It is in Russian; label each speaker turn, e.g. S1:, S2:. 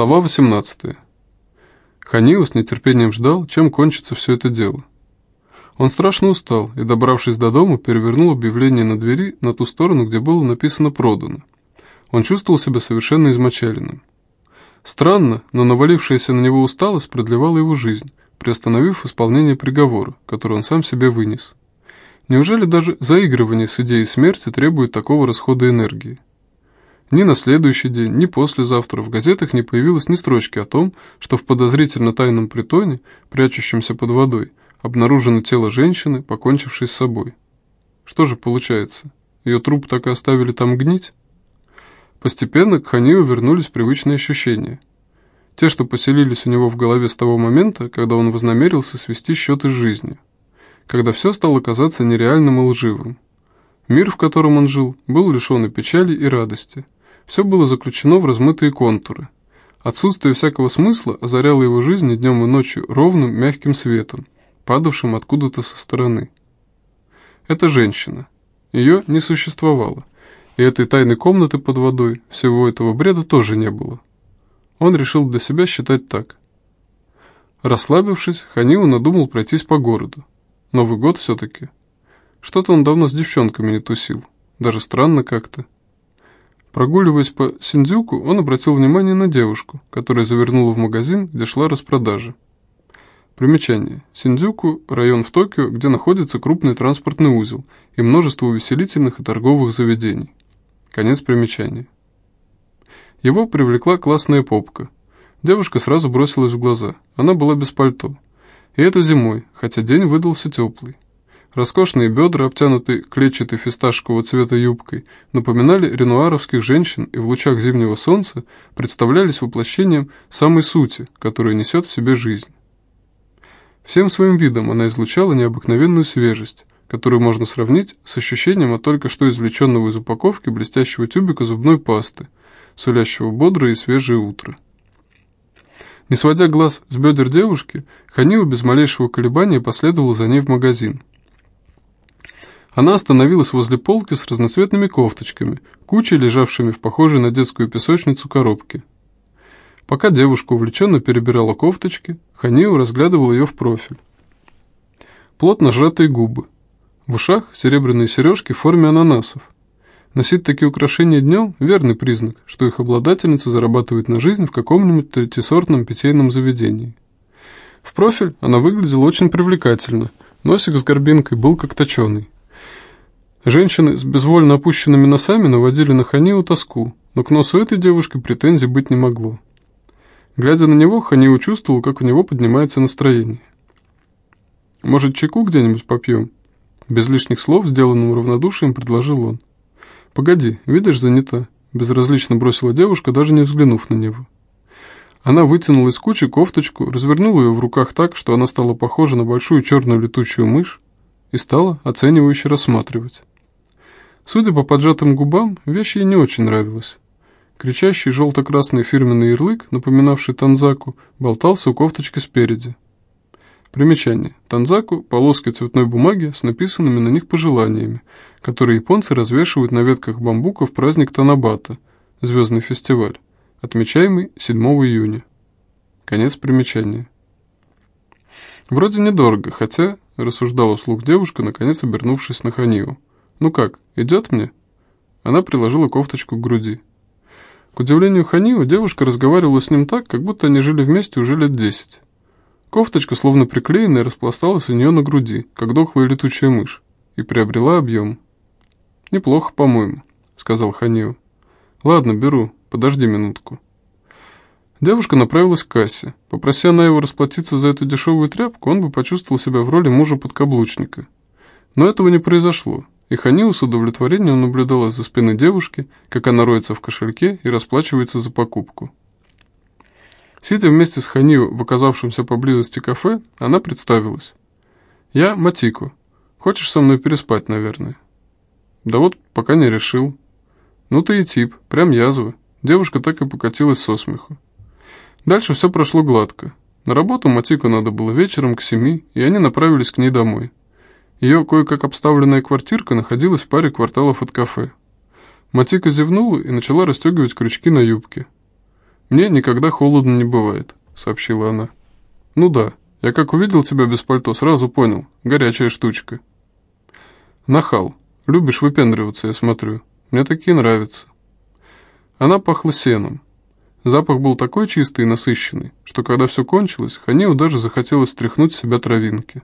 S1: Глава 18. Ханиу с нетерпением ждал, чем кончится все это дело. Он страшно устал и, добравшись до дома, перевернул объявление на двери на ту сторону, где было написано «продано». Он чувствовал себя совершенно измочаленным. Странно, но навалившаяся на него усталость продлевала его жизнь, приостановив исполнение приговора, который он сам себе вынес. Неужели даже заигрывание с идеей смерти требует такого расхода энергии? Ни на следующий день, ни послезавтра в газетах не появилось ни строчки о том, что в подозрительно тайном притоне, прячущемся под водой, обнаружено тело женщины, покончившей с собой. Что же получается? Ее труп так и оставили там гнить? Постепенно к Ханию вернулись привычные ощущения. Те, что поселились у него в голове с того момента, когда он вознамерился свести счеты с жизнью. Когда все стало казаться нереальным и лживым. Мир, в котором он жил, был лишен и печали, и радости – все было заключено в размытые контуры. Отсутствие всякого смысла озаряло его жизнь днем и ночью ровным, мягким светом, падавшим откуда-то со стороны. Это женщина. Ее не существовало. И этой тайной комнаты под водой, всего этого бреда тоже не было. Он решил для себя считать так. Расслабившись, Ханиу надумал пройтись по городу. Новый год все-таки. Что-то он давно с девчонками не тусил. Даже странно как-то. Прогуливаясь по Синдзюку, он обратил внимание на девушку, которая завернула в магазин, где шла распродажа. Примечание. Синдзюку – район в Токио, где находится крупный транспортный узел и множество увеселительных и торговых заведений. Конец примечания. Его привлекла классная попка. Девушка сразу бросилась в глаза. Она была без пальто. И это зимой, хотя день выдался теплый. Роскошные бедра, обтянутые клетчатой фисташкового цвета юбкой, напоминали ренуаровских женщин и в лучах зимнего солнца представлялись воплощением самой сути, которая несет в себе жизнь. Всем своим видом она излучала необыкновенную свежесть, которую можно сравнить с ощущением от только что извлеченного из упаковки блестящего тюбика зубной пасты, сулящего бодрое и свежее утро. Не сводя глаз с бедер девушки, Ханила без малейшего колебания последовал за ней в магазин – она остановилась возле полки с разноцветными кофточками, кучей лежавшими в похожей на детскую песочницу коробке. Пока девушка увлеченно перебирала кофточки, Ханиу разглядывал ее в профиль. Плотно сжатые губы. В ушах серебряные сережки в форме ананасов. Носить такие украшения днем – верный признак, что их обладательница зарабатывает на жизнь в каком-нибудь третисортном питейном заведении. В профиль она выглядела очень привлекательно, носик с горбинкой был как точеный. Женщины с безвольно опущенными носами наводили на Ханиу тоску, но к носу этой девушки претензий быть не могло. Глядя на него, Ханиу чувствовал, как у него поднимается настроение. «Может, чайку где-нибудь попьем?» Без лишних слов, сделанным равнодушием, предложил он. «Погоди, видишь, занята», — безразлично бросила девушка, даже не взглянув на него. Она вытянула из кучи кофточку, развернула ее в руках так, что она стала похожа на большую черную летучую мышь, и стала оценивающе рассматривать. Судя по поджатым губам, вещь ей не очень нравилась. Кричащий желто-красный фирменный ярлык, напоминавший танзаку, болтался у кофточки спереди. Примечание. Танзаку – полоски цветной бумаги с написанными на них пожеланиями, которые японцы развешивают на ветках бамбука в праздник Танабата, звездный фестиваль, отмечаемый 7 июня. Конец примечания. Вроде недорого, хотя, рассуждала вслух девушка, наконец обернувшись на Ханиу. «Ну как, идет мне?» Она приложила кофточку к груди. К удивлению Ханиу, девушка разговаривала с ним так, как будто они жили вместе уже лет десять. Кофточка, словно приклеенная, распласталась у нее на груди, как дохлая летучая мышь, и приобрела объем. «Неплохо, по-моему», — сказал Ханиу. «Ладно, беру, подожди минутку». Девушка направилась к кассе. Попроси она его расплатиться за эту дешевую тряпку, он бы почувствовал себя в роли мужа-подкаблучника. Но этого не произошло и Ханиу с удовлетворением наблюдала за спиной девушки, как она роется в кошельке и расплачивается за покупку. Сидя вместе с Ханиу в оказавшемся поблизости кафе, она представилась. «Я Матику. Хочешь со мной переспать, наверное?» «Да вот, пока не решил». «Ну ты и тип, прям язва». Девушка так и покатилась со смеху. Дальше все прошло гладко. На работу Матику надо было вечером к семи, и они направились к ней домой. Ее кое-как обставленная квартирка находилась в паре кварталов от кафе. Матика зевнула и начала расстегивать крючки на юбке. «Мне никогда холодно не бывает», — сообщила она. «Ну да, я как увидел тебя без пальто, сразу понял. Горячая штучка». «Нахал. Любишь выпендриваться, я смотрю. Мне такие нравятся». Она пахла сеном. Запах был такой чистый и насыщенный, что когда все кончилось, Ханею даже захотелось стряхнуть с себя травинки.